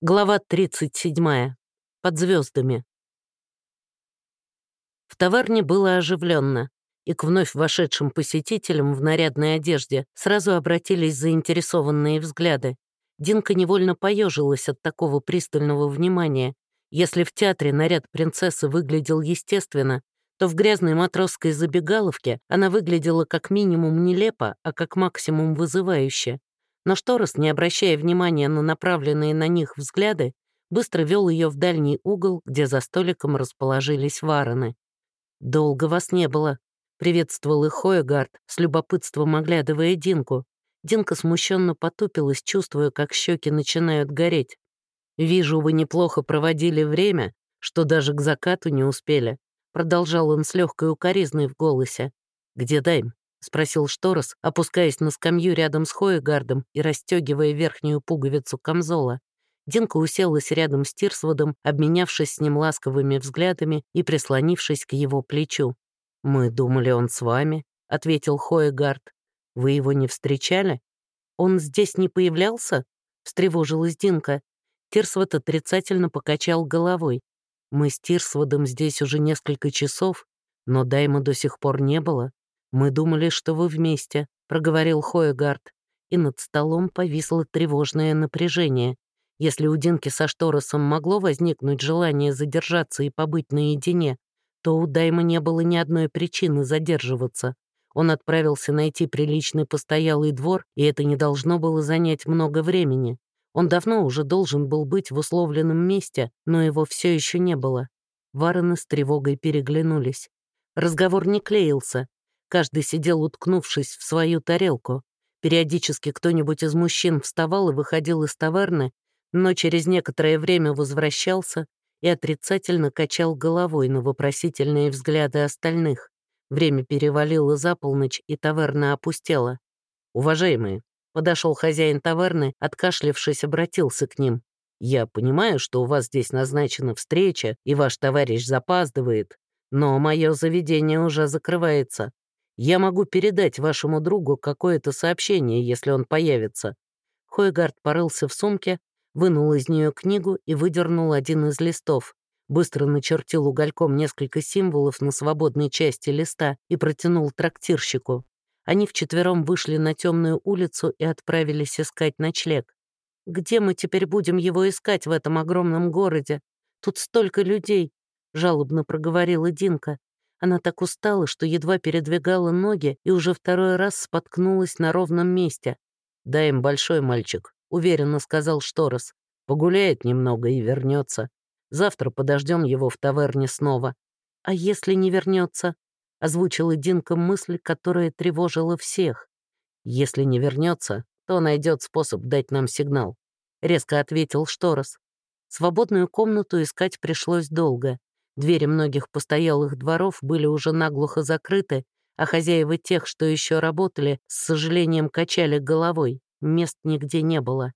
Глава 37. Под звездами. В таверне было оживленно, и к вновь вошедшим посетителям в нарядной одежде сразу обратились заинтересованные взгляды. Динка невольно поежилась от такого пристального внимания. Если в театре наряд принцессы выглядел естественно, то в грязной матросской забегаловке она выглядела как минимум нелепо, а как максимум вызывающе. Но Шторос, не обращая внимания на направленные на них взгляды, быстро вел ее в дальний угол, где за столиком расположились варены. «Долго вас не было», — приветствовал их Хоегард, с любопытством оглядывая Динку. Динка смущенно потупилась, чувствуя, как щеки начинают гореть. «Вижу, вы неплохо проводили время, что даже к закату не успели», — продолжал он с легкой укоризной в голосе. «Где Дайм?» — спросил Шторос, опускаясь на скамью рядом с Хоегардом и расстегивая верхнюю пуговицу камзола. Динка уселась рядом с Тирсводом, обменявшись с ним ласковыми взглядами и прислонившись к его плечу. «Мы думали, он с вами», — ответил Хоегард. «Вы его не встречали?» «Он здесь не появлялся?» — встревожилась Динка. Тирсвод отрицательно покачал головой. «Мы с Тирсводом здесь уже несколько часов, но Дайма до сих пор не было. «Мы думали, что вы вместе», — проговорил Хоегард, и над столом повисло тревожное напряжение. Если у Динки со Шторосом могло возникнуть желание задержаться и побыть наедине, то у Дайма не было ни одной причины задерживаться. Он отправился найти приличный постоялый двор, и это не должно было занять много времени. Он давно уже должен был быть в условленном месте, но его все еще не было. Варены с тревогой переглянулись. Разговор не клеился, Каждый сидел, уткнувшись в свою тарелку. Периодически кто-нибудь из мужчин вставал и выходил из таверны, но через некоторое время возвращался и отрицательно качал головой на вопросительные взгляды остальных. Время перевалило за полночь, и таверна опустела. «Уважаемые», — подошел хозяин таверны, откашлившись, обратился к ним. «Я понимаю, что у вас здесь назначена встреча, и ваш товарищ запаздывает, но мое заведение уже закрывается. Я могу передать вашему другу какое-то сообщение, если он появится». Хойгард порылся в сумке, вынул из нее книгу и выдернул один из листов. Быстро начертил угольком несколько символов на свободной части листа и протянул трактирщику. Они вчетвером вышли на темную улицу и отправились искать ночлег. «Где мы теперь будем его искать в этом огромном городе? Тут столько людей!» — жалобно проговорила Динка. Она так устала, что едва передвигала ноги и уже второй раз споткнулась на ровном месте. «Дай им большой мальчик», — уверенно сказал Шторос. «Погуляет немного и вернется. Завтра подождем его в таверне снова». «А если не вернется? озвучила Динка мысль, которая тревожила всех. «Если не вернется, то найдет способ дать нам сигнал», — резко ответил Шторос. Свободную комнату искать пришлось долго. Двери многих постоялых дворов были уже наглухо закрыты, а хозяева тех, что еще работали, с сожалением качали головой. Мест нигде не было.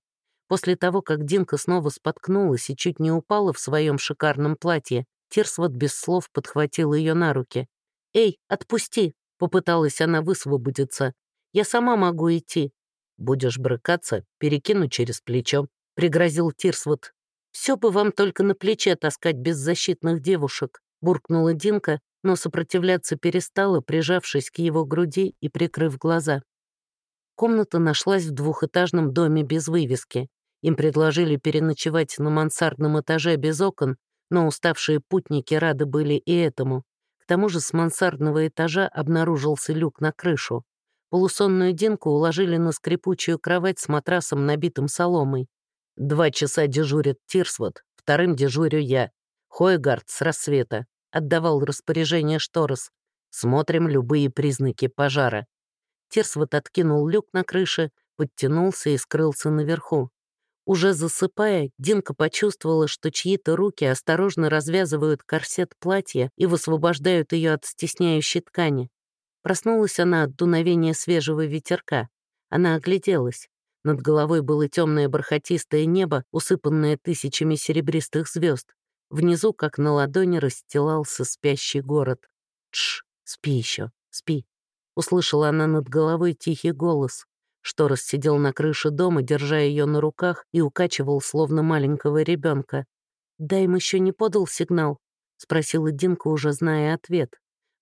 После того, как Динка снова споткнулась и чуть не упала в своем шикарном платье, Тирсвот без слов подхватил ее на руки. «Эй, отпусти!» — попыталась она высвободиться. «Я сама могу идти». «Будешь брыкаться, перекину через плечо», — пригрозил Тирсвот, «Все бы вам только на плече таскать беззащитных девушек», буркнула Динка, но сопротивляться перестала, прижавшись к его груди и прикрыв глаза. Комната нашлась в двухэтажном доме без вывески. Им предложили переночевать на мансардном этаже без окон, но уставшие путники рады были и этому. К тому же с мансардного этажа обнаружился люк на крышу. Полусонную Динку уложили на скрипучую кровать с матрасом, набитым соломой. Два часа дежурит Тирсвот, вторым дежурю я. Хойгард с рассвета. Отдавал распоряжение Шторос. Смотрим любые признаки пожара. Тирсвот откинул люк на крыше, подтянулся и скрылся наверху. Уже засыпая, Динка почувствовала, что чьи-то руки осторожно развязывают корсет платья и высвобождают ее от стесняющей ткани. Проснулась она от дуновения свежего ветерка. Она огляделась. Над головой было темное бархатистое небо, усыпанное тысячами серебристых звезд. Внизу, как на ладони, расстилался спящий город. «Тш, спи еще, спи!» Услышала она над головой тихий голос. Шторос сидел на крыше дома, держа ее на руках и укачивал, словно маленького ребенка. «Дайм еще не подал сигнал?» — спросила Динка, уже зная ответ.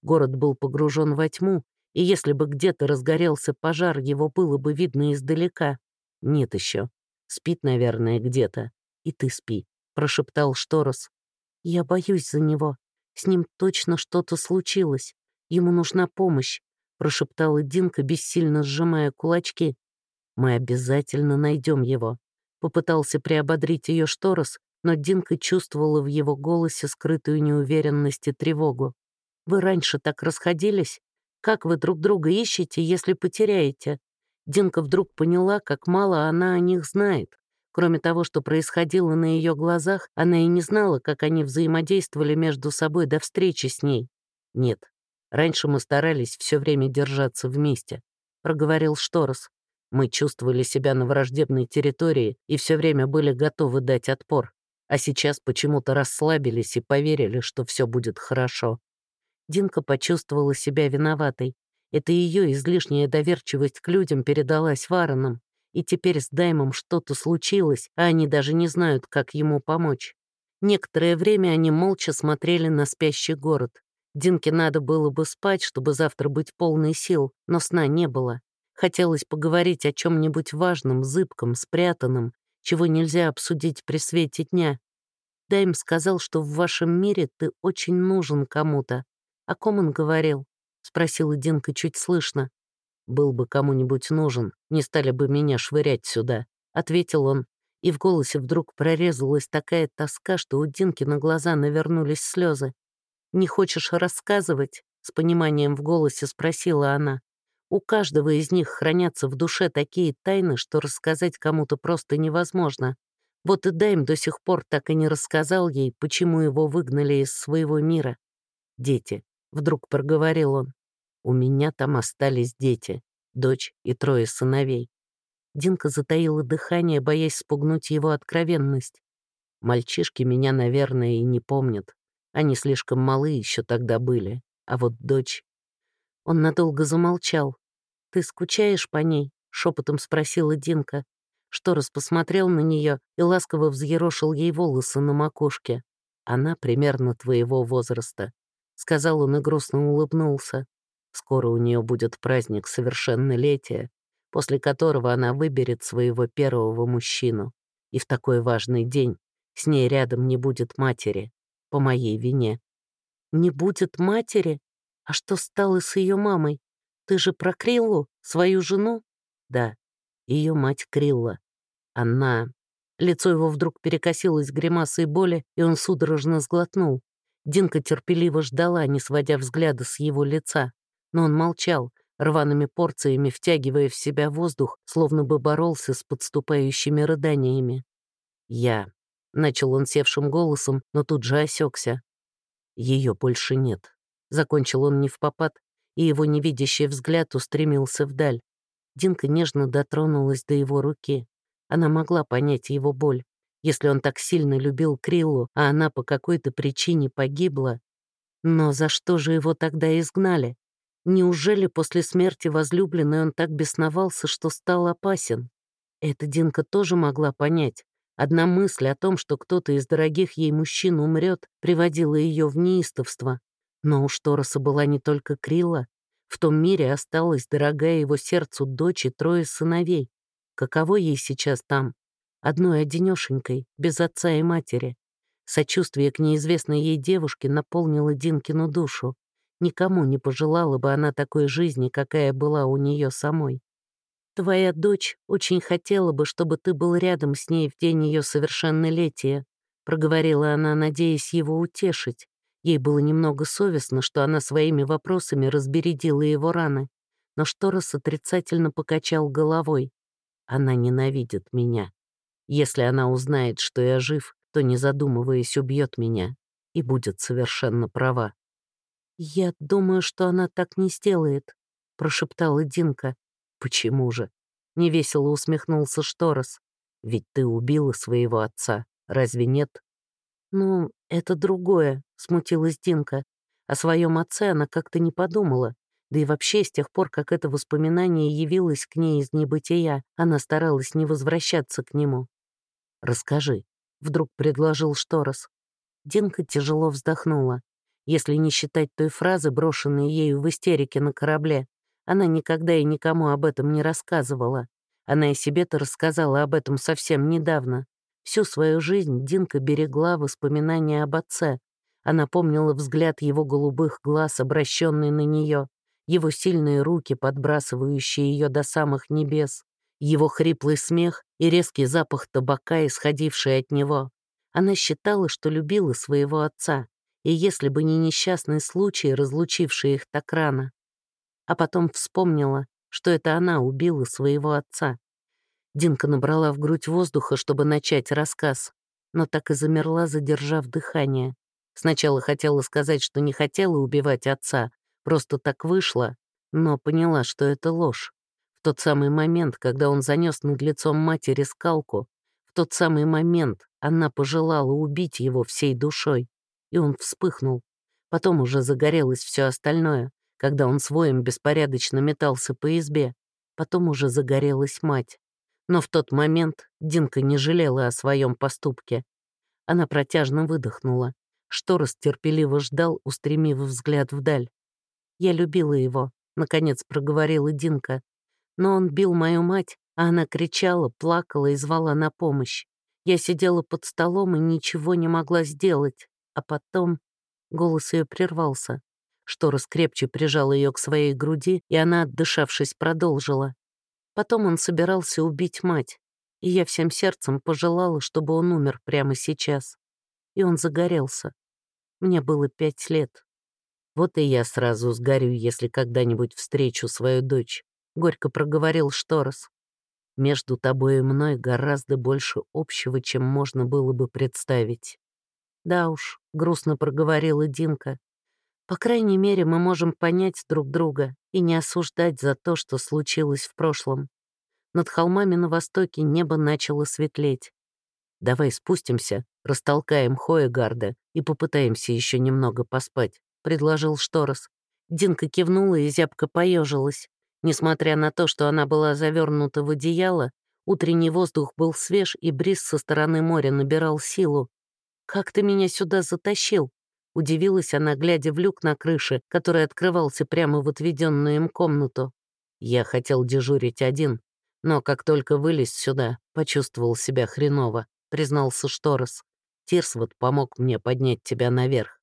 Город был погружен во тьму, и если бы где-то разгорелся пожар, его было бы видно издалека. Нет еще. Спит, наверное, где-то. И ты спи, — прошептал Шторос. Я боюсь за него. С ним точно что-то случилось. Ему нужна помощь, — прошептала Динка, бессильно сжимая кулачки. Мы обязательно найдем его. Попытался приободрить ее Шторос, но Динка чувствовала в его голосе скрытую неуверенность и тревогу. «Вы раньше так расходились? Как вы друг друга ищете, если потеряете?» Динка вдруг поняла, как мало она о них знает. Кроме того, что происходило на ее глазах, она и не знала, как они взаимодействовали между собой до встречи с ней. «Нет, раньше мы старались все время держаться вместе», — проговорил Шторос. «Мы чувствовали себя на враждебной территории и все время были готовы дать отпор, а сейчас почему-то расслабились и поверили, что все будет хорошо». Динка почувствовала себя виноватой. Это ее излишняя доверчивость к людям передалась Варонам, и теперь с Даймом что-то случилось, а они даже не знают, как ему помочь. Некоторое время они молча смотрели на спящий город. Динке надо было бы спать, чтобы завтра быть полной сил, но сна не было. Хотелось поговорить о чем-нибудь важном, зыбком, спрятанном, чего нельзя обсудить при свете дня. Дайм сказал, что в вашем мире ты очень нужен кому-то, «О ком он говорил?» — спросила Динка чуть слышно. «Был бы кому-нибудь нужен, не стали бы меня швырять сюда», — ответил он. И в голосе вдруг прорезалась такая тоска, что у Динки на глаза навернулись слезы. «Не хочешь рассказывать?» — с пониманием в голосе спросила она. «У каждого из них хранятся в душе такие тайны, что рассказать кому-то просто невозможно. Вот и Дайм до сих пор так и не рассказал ей, почему его выгнали из своего мира. Дети. — вдруг проговорил он. «У меня там остались дети, дочь и трое сыновей». Динка затаила дыхание, боясь спугнуть его откровенность. «Мальчишки меня, наверное, и не помнят. Они слишком малы еще тогда были. А вот дочь...» Он надолго замолчал. «Ты скучаешь по ней?» — шепотом спросила Динка. Шторос посмотрел на нее и ласково взъерошил ей волосы на макушке. «Она примерно твоего возраста сказал он и грустно улыбнулся. Скоро у нее будет праздник совершеннолетия, после которого она выберет своего первого мужчину. И в такой важный день с ней рядом не будет матери, по моей вине. Не будет матери? А что стало с ее мамой? Ты же про Криллу, свою жену? Да, ее мать Крилла. Она... Лицо его вдруг перекосилось гримасой боли, и он судорожно сглотнул. Динка терпеливо ждала, не сводя взгляда с его лица. Но он молчал, рваными порциями втягивая в себя воздух, словно бы боролся с подступающими рыданиями. «Я...» — начал он севшим голосом, но тут же осекся. Ее больше нет. Закончил он не в попад, и его невидящий взгляд устремился вдаль. Динка нежно дотронулась до его руки. Она могла понять его боль если он так сильно любил Криллу, а она по какой-то причине погибла. Но за что же его тогда изгнали? Неужели после смерти возлюбленной он так бесновался, что стал опасен? Это Динка тоже могла понять. Одна мысль о том, что кто-то из дорогих ей мужчин умрет, приводила ее в неистовство. Но у Штороса была не только Крилла. В том мире осталась дорогая его сердцу дочь и трое сыновей. Каково ей сейчас там? Одной одинешенькой, без отца и матери. Сочувствие к неизвестной ей девушке наполнило Динкину душу. Никому не пожелала бы она такой жизни, какая была у нее самой. «Твоя дочь очень хотела бы, чтобы ты был рядом с ней в день ее совершеннолетия», проговорила она, надеясь его утешить. Ей было немного совестно, что она своими вопросами разбередила его раны. Но Шторос отрицательно покачал головой. «Она ненавидит меня», если она узнает, что я жив, то, не задумываясь, убьет меня и будет совершенно права. «Я думаю, что она так не сделает», — прошептала Динка. «Почему же?» — невесело усмехнулся Шторос. «Ведь ты убила своего отца, разве нет?» «Ну, это другое», — смутилась Динка. О своем отце она как-то не подумала. Да и вообще, с тех пор, как это воспоминание явилось к ней из небытия, она старалась не возвращаться к нему. «Расскажи», — вдруг предложил Шторос. Динка тяжело вздохнула. Если не считать той фразы, брошенной ею в истерике на корабле, она никогда и никому об этом не рассказывала. Она и себе-то рассказала об этом совсем недавно. Всю свою жизнь Динка берегла воспоминания об отце. Она помнила взгляд его голубых глаз, обращенный на нее, его сильные руки, подбрасывающие ее до самых небес, его хриплый смех и резкий запах табака, исходивший от него. Она считала, что любила своего отца, и если бы не несчастный случай, разлучивший их так рано. А потом вспомнила, что это она убила своего отца. Динка набрала в грудь воздуха, чтобы начать рассказ, но так и замерла, задержав дыхание. Сначала хотела сказать, что не хотела убивать отца, просто так вышло, но поняла, что это ложь. В тот самый момент, когда он занес над лицом матери скалку, в тот самый момент она пожелала убить его всей душой, и он вспыхнул. Потом уже загорелось все остальное, когда он своим беспорядочно метался по избе. Потом уже загорелась мать. Но в тот момент Динка не жалела о своем поступке. Она протяжно выдохнула. Шторос терпеливо ждал, устремив взгляд вдаль. «Я любила его», — наконец проговорила Динка. «Но он бил мою мать, а она кричала, плакала и звала на помощь. Я сидела под столом и ничего не могла сделать. А потом голос ее прервался. Шторос крепче прижал ее к своей груди, и она, отдышавшись, продолжила. Потом он собирался убить мать, и я всем сердцем пожелала, чтобы он умер прямо сейчас. И он загорелся. Мне было пять лет. Вот и я сразу сгорю, если когда-нибудь встречу свою дочь, — горько проговорил Шторос. Между тобой и мной гораздо больше общего, чем можно было бы представить. Да уж, — грустно проговорила Динка. По крайней мере, мы можем понять друг друга и не осуждать за то, что случилось в прошлом. Над холмами на востоке небо начало светлеть. «Давай спустимся, растолкаем Хоегарда и попытаемся еще немного поспать», — предложил Шторос. Динка кивнула и зябко поежилась. Несмотря на то, что она была завернута в одеяло, утренний воздух был свеж, и бриз со стороны моря набирал силу. «Как ты меня сюда затащил?» Удивилась она, глядя в люк на крыше, который открывался прямо в отведенную им комнату. Я хотел дежурить один, но как только вылез сюда, почувствовал себя хреново, признался Шторос. Тирсвуд помог мне поднять тебя наверх.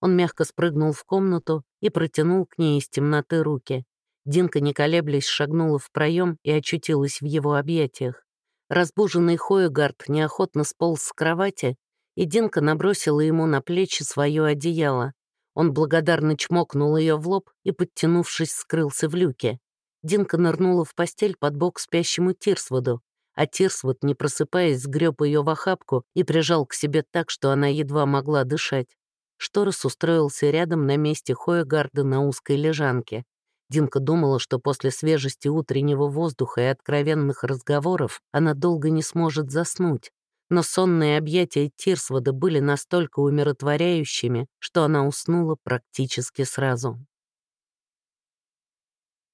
Он мягко спрыгнул в комнату и протянул к ней из темноты руки. Динка, не колеблясь, шагнула в проем и очутилась в его объятиях. Разбуженный Хоегард неохотно сполз с кровати и Динка набросила ему на плечи свое одеяло. Он благодарно чмокнул ее в лоб и, подтянувшись, скрылся в люке. Динка нырнула в постель под бок спящему Тирсвуду, а Тирсвуд, не просыпаясь, сгреб ее в охапку и прижал к себе так, что она едва могла дышать. Шторос устроился рядом на месте Хоегарда на узкой лежанке. Динка думала, что после свежести утреннего воздуха и откровенных разговоров она долго не сможет заснуть, но сонные объятия Тирсвода были настолько умиротворяющими, что она уснула практически сразу.